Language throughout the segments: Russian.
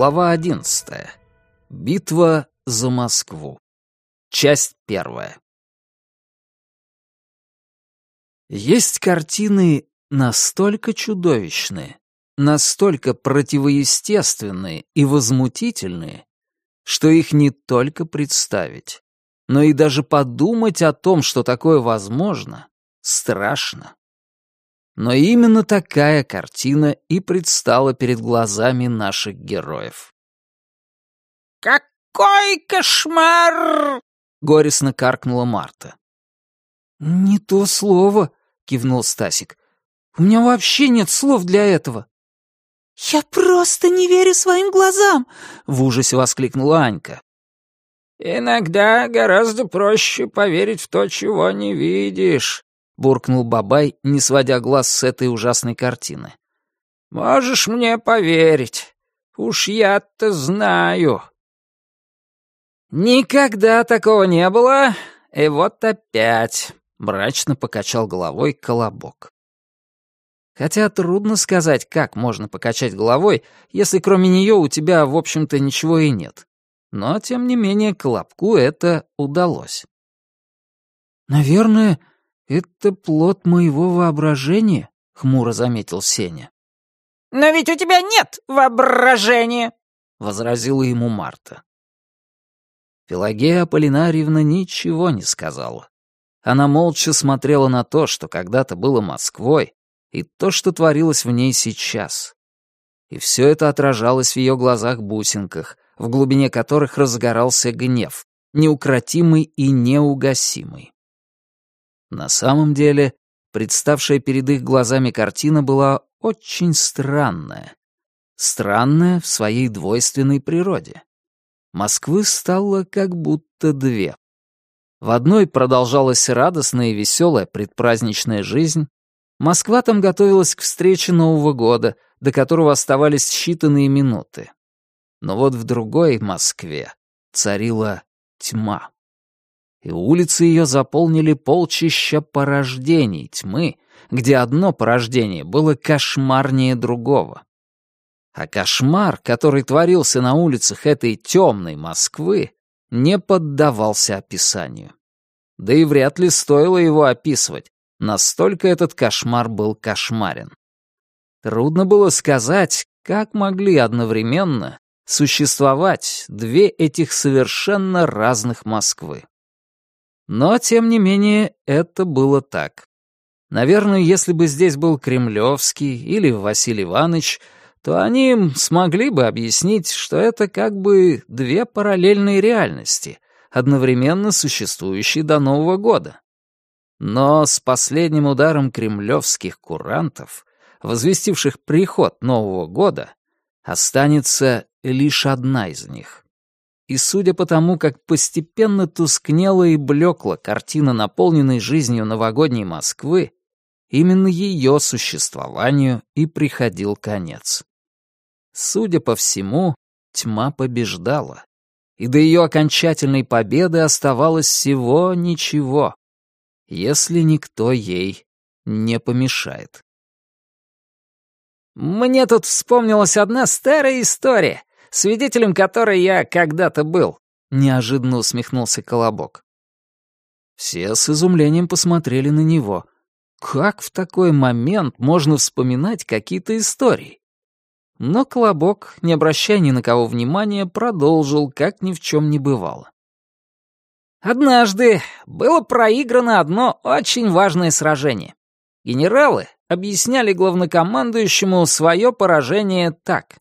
Глава одиннадцатая. Битва за Москву. Часть первая. Есть картины настолько чудовищные, настолько противоестественные и возмутительные, что их не только представить, но и даже подумать о том, что такое возможно, страшно. Но именно такая картина и предстала перед глазами наших героев. «Какой кошмар!» — горестно каркнула Марта. «Не то слово», — кивнул Стасик. «У меня вообще нет слов для этого». «Я просто не верю своим глазам!» — в ужасе воскликнула Анька. «Иногда гораздо проще поверить в то, чего не видишь», буркнул Бабай, не сводя глаз с этой ужасной картины. «Можешь мне поверить. Уж я-то знаю». «Никогда такого не было, и вот опять», — мрачно покачал головой Колобок. Хотя трудно сказать, как можно покачать головой, если кроме нее у тебя, в общем-то, ничего и нет. Но, тем не менее, Колобку это удалось. «Наверное, «Это плод моего воображения», — хмуро заметил Сеня. «Но ведь у тебя нет воображения», — возразила ему Марта. Пелагея Аполлинарьевна ничего не сказала. Она молча смотрела на то, что когда-то было Москвой, и то, что творилось в ней сейчас. И все это отражалось в ее глазах-бусинках, в глубине которых разгорался гнев, неукротимый и неугасимый. На самом деле, представшая перед их глазами картина была очень странная. Странная в своей двойственной природе. Москвы стало как будто две. В одной продолжалась радостная и веселая предпраздничная жизнь. Москва там готовилась к встрече Нового года, до которого оставались считанные минуты. Но вот в другой Москве царила тьма и улицы ее заполнили полчища порождений тьмы, где одно порождение было кошмарнее другого. А кошмар, который творился на улицах этой темной Москвы, не поддавался описанию. Да и вряд ли стоило его описывать, настолько этот кошмар был кошмарен. Трудно было сказать, как могли одновременно существовать две этих совершенно разных Москвы. Но, тем не менее, это было так. Наверное, если бы здесь был Кремлевский или Василий Иванович, то они смогли бы объяснить, что это как бы две параллельные реальности, одновременно существующие до Нового года. Но с последним ударом кремлевских курантов, возвестивших приход Нового года, останется лишь одна из них и судя по тому, как постепенно тускнела и блекла картина, наполненной жизнью новогодней Москвы, именно ее существованию и приходил конец. Судя по всему, тьма побеждала, и до ее окончательной победы оставалось всего ничего, если никто ей не помешает. «Мне тут вспомнилась одна старая история», свидетелем которой я когда-то был», — неожиданно усмехнулся Колобок. Все с изумлением посмотрели на него. Как в такой момент можно вспоминать какие-то истории? Но Колобок, не обращая ни на кого внимания, продолжил, как ни в чем не бывало. Однажды было проиграно одно очень важное сражение. Генералы объясняли главнокомандующему свое поражение так.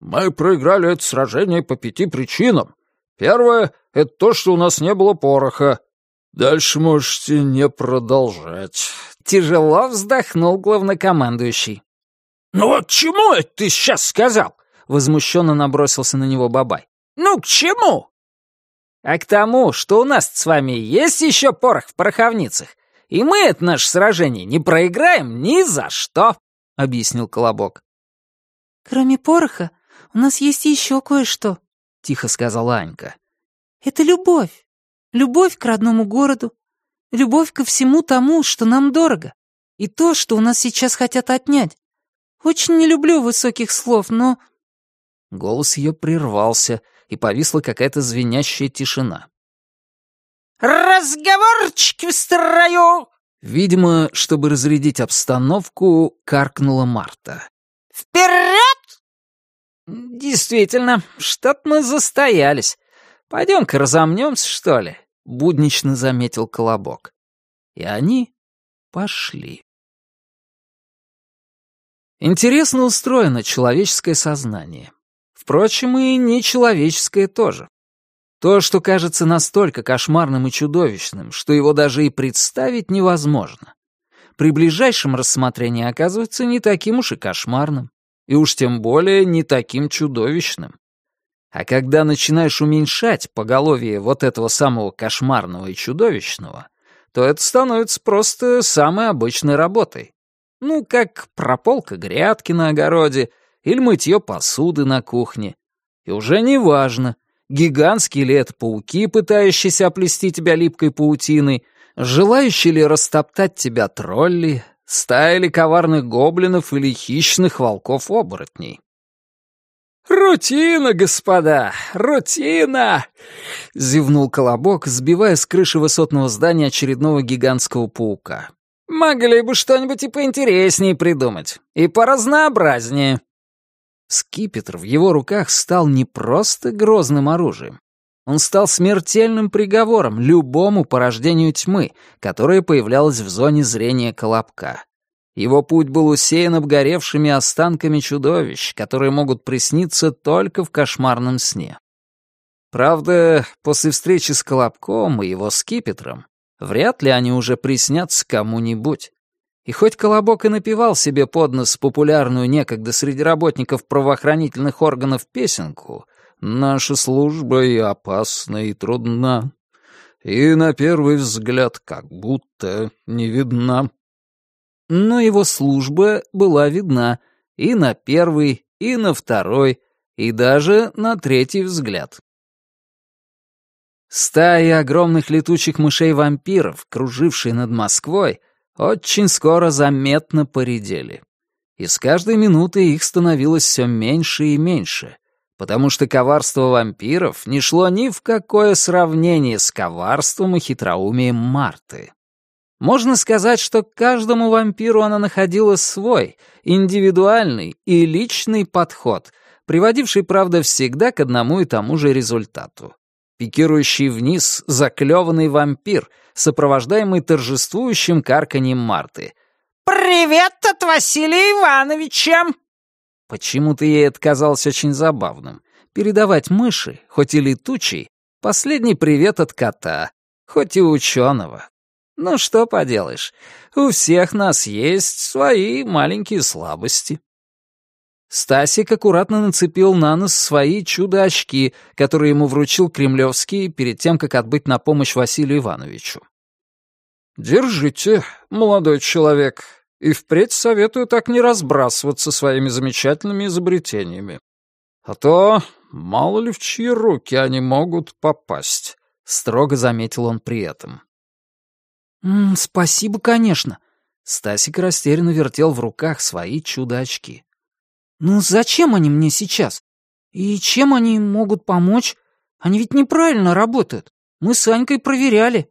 Мы проиграли это сражение по пяти причинам. Первое — это то, что у нас не было пороха. Дальше можете не продолжать. Тяжело вздохнул главнокомандующий. «Ну вот чему это ты сейчас сказал?» Возмущенно набросился на него Бабай. «Ну, к чему?» «А к тому, что у нас с вами есть еще порох в пороховницах, и мы это наше сражение не проиграем ни за что», — объяснил Колобок. «Кроме пороха, у нас есть еще кое-что», — тихо сказала Анька. «Это любовь. Любовь к родному городу. Любовь ко всему тому, что нам дорого. И то, что у нас сейчас хотят отнять. Очень не люблю высоких слов, но Голос ее прервался, и повисла какая-то звенящая тишина. «Разговорчики в строю!» Видимо, чтобы разрядить обстановку, каркнула Марта. «Вперед!» «Действительно, что-то мы застоялись. Пойдем-ка разомнемся, что ли?» — буднично заметил Колобок. И они пошли. Интересно устроено человеческое сознание. Впрочем, и нечеловеческое тоже. То, что кажется настолько кошмарным и чудовищным, что его даже и представить невозможно, при ближайшем рассмотрении оказывается не таким уж и кошмарным, и уж тем более не таким чудовищным. А когда начинаешь уменьшать поголовье вот этого самого кошмарного и чудовищного, то это становится просто самой обычной работой. Ну, как прополка грядки на огороде или мытье посуды на кухне. И уже не важно, гигантские ли это пауки, пытающиеся оплести тебя липкой паутиной, желающие ли растоптать тебя тролли, стая ли коварных гоблинов или хищных волков-оборотней. «Рутина, господа, рутина!» — зевнул Колобок, сбивая с крыши высотного здания очередного гигантского паука. «Могли бы что-нибудь и поинтереснее придумать, и поразнообразнее». Скипетр в его руках стал не просто грозным оружием. Он стал смертельным приговором любому порождению тьмы, которое появлялось в зоне зрения Колобка. Его путь был усеян обгоревшими останками чудовищ, которые могут присниться только в кошмарном сне. Правда, после встречи с Колобком и его скипетром, вряд ли они уже приснятся кому-нибудь. И хоть Колобок и напевал себе под нос популярную некогда среди работников правоохранительных органов песенку «Наша служба и опасна, и трудна, и на первый взгляд как будто не видна», но его служба была видна и на первый, и на второй, и даже на третий взгляд. Стаи огромных летучих мышей-вампиров, кружившие над Москвой, очень скоро заметно поредели. И с каждой минутой их становилось все меньше и меньше, потому что коварство вампиров не шло ни в какое сравнение с коварством и хитроумием Марты. Можно сказать, что каждому вампиру она находила свой, индивидуальный и личный подход, приводивший, правда, всегда к одному и тому же результату. Пикирующий вниз заклеванный вампир, сопровождаемый торжествующим карканьем Марты. «Привет от Василия Ивановича!» Почему-то ей это казалось очень забавным. Передавать мыши, хоть и летучий, последний привет от кота, хоть и ученого, ну что поделаешь, у всех нас есть свои маленькие слабости. Стасик аккуратно нацепил на нос свои чудо-очки, которые ему вручил Кремлевский перед тем, как отбыть на помощь Василию Ивановичу. «Держите, молодой человек, и впредь советую так не разбрасываться своими замечательными изобретениями. А то мало ли в чьи руки они могут попасть», — строго заметил он при этом. «М -м, «Спасибо, конечно». Стасик растерянно вертел в руках свои чудо-очки. «Ну зачем они мне сейчас? И чем они могут помочь? Они ведь неправильно работают. Мы с Анькой проверяли».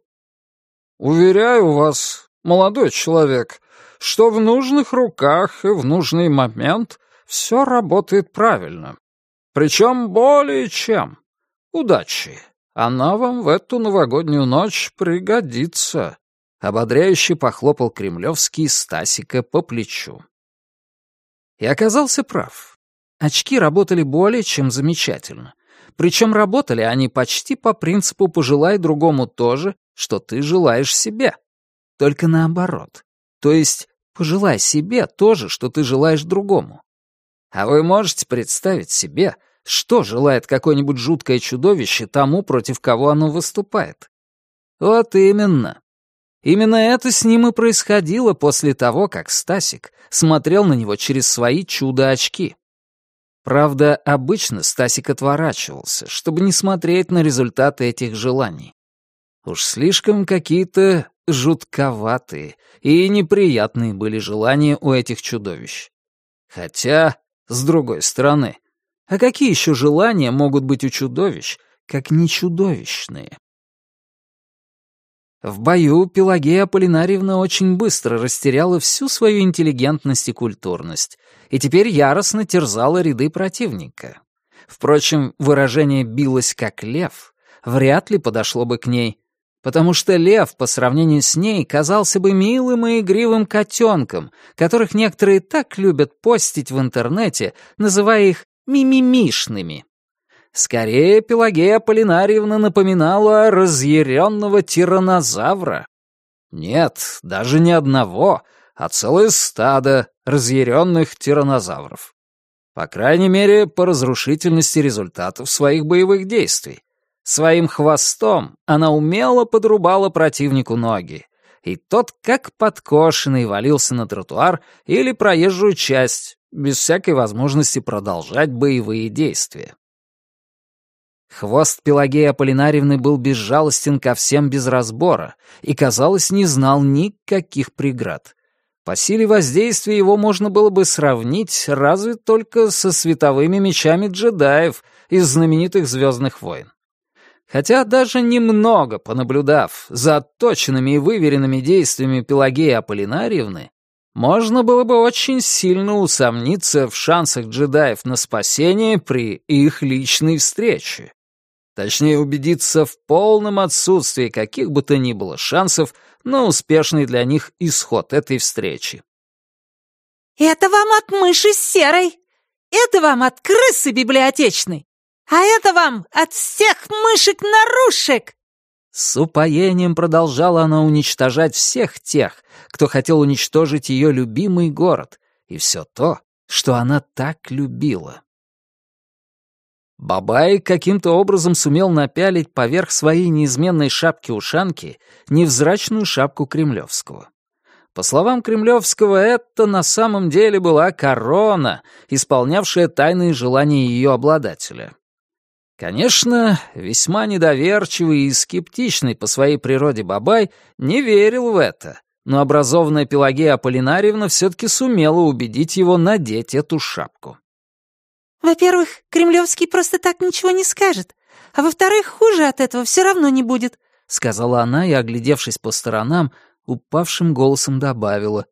«Уверяю вас, молодой человек, что в нужных руках и в нужный момент все работает правильно. Причем более чем. Удачи. Она вам в эту новогоднюю ночь пригодится». Ободряюще похлопал Кремлевский Стасика по плечу. И оказался прав. Очки работали более чем замечательно. Причем работали они почти по принципу «пожелай другому то же, что ты желаешь себе». Только наоборот. То есть пожелай себе то же, что ты желаешь другому. А вы можете представить себе, что желает какое-нибудь жуткое чудовище тому, против кого оно выступает? Вот именно. Именно это с ним и происходило после того, как Стасик смотрел на него через свои чудо-очки. Правда, обычно Стасик отворачивался, чтобы не смотреть на результаты этих желаний. Уж слишком какие-то жутковатые и неприятные были желания у этих чудовищ. Хотя, с другой стороны, А какие еще желания могут быть у чудовищ, как не чудовищные? В бою Пелагея Аполлинарьевна очень быстро растеряла всю свою интеллигентность и культурность, и теперь яростно терзала ряды противника. Впрочем, выражение «билась как лев» вряд ли подошло бы к ней, потому что лев по сравнению с ней казался бы милым и игривым котенком, которых некоторые так любят постить в интернете, называя их мимимишными. Скорее, Пелагея Полинарьевна напоминала разъяренного тиранозавра. Нет, даже не одного, а целое стадо разъяренных тиранозавров. По крайней мере, по разрушительности результатов своих боевых действий. Своим хвостом она умело подрубала противнику ноги, и тот, как подкошенный, валился на тротуар или проезжую часть, без всякой возможности продолжать боевые действия. Хвост Пелагеи Аполлинарьевны был безжалостен ко всем без разбора и, казалось, не знал никаких преград. По силе воздействия его можно было бы сравнить разве только со световыми мечами джедаев из знаменитых «Звездных войн». Хотя даже немного понаблюдав за отточенными и выверенными действиями Пелагеи Аполлинарьевны, можно было бы очень сильно усомниться в шансах джедаев на спасение при их личной встрече. Точнее, убедиться в полном отсутствии каких бы то ни было шансов на успешный для них исход этой встречи. «Это вам от мыши серой! Это вам от крысы библиотечной! А это вам от всех мышек-нарушек!» С упоением продолжала она уничтожать всех тех, кто хотел уничтожить ее любимый город и все то, что она так любила. Бабай каким-то образом сумел напялить поверх своей неизменной шапки-ушанки невзрачную шапку Кремлевского. По словам Кремлевского, это на самом деле была корона, исполнявшая тайные желания ее обладателя. Конечно, весьма недоверчивый и скептичный по своей природе Бабай не верил в это, но образованная Пелагея Аполлинарьевна все-таки сумела убедить его надеть эту шапку. «Во-первых, Кремлевский просто так ничего не скажет, а во-вторых, хуже от этого все равно не будет», — сказала она и, оглядевшись по сторонам, упавшим голосом добавила.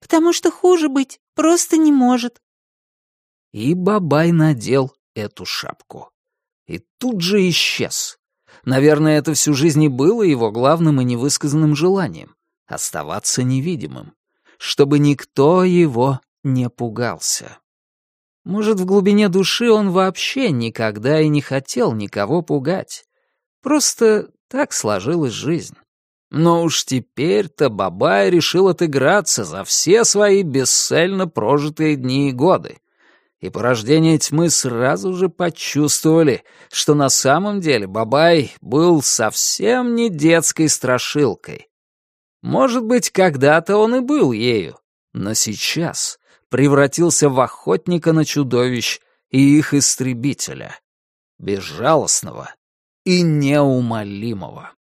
«Потому что хуже быть просто не может». И Бабай надел эту шапку. И тут же исчез. Наверное, это всю жизнь и было его главным и невысказанным желанием — оставаться невидимым, чтобы никто его не пугался. Может, в глубине души он вообще никогда и не хотел никого пугать. Просто так сложилась жизнь. Но уж теперь-то Бабай решил отыграться за все свои бесцельно прожитые дни и годы. И порождение тьмы сразу же почувствовали, что на самом деле Бабай был совсем не детской страшилкой. Может быть, когда-то он и был ею, но сейчас превратился в охотника на чудовищ и их истребителя, безжалостного и неумолимого.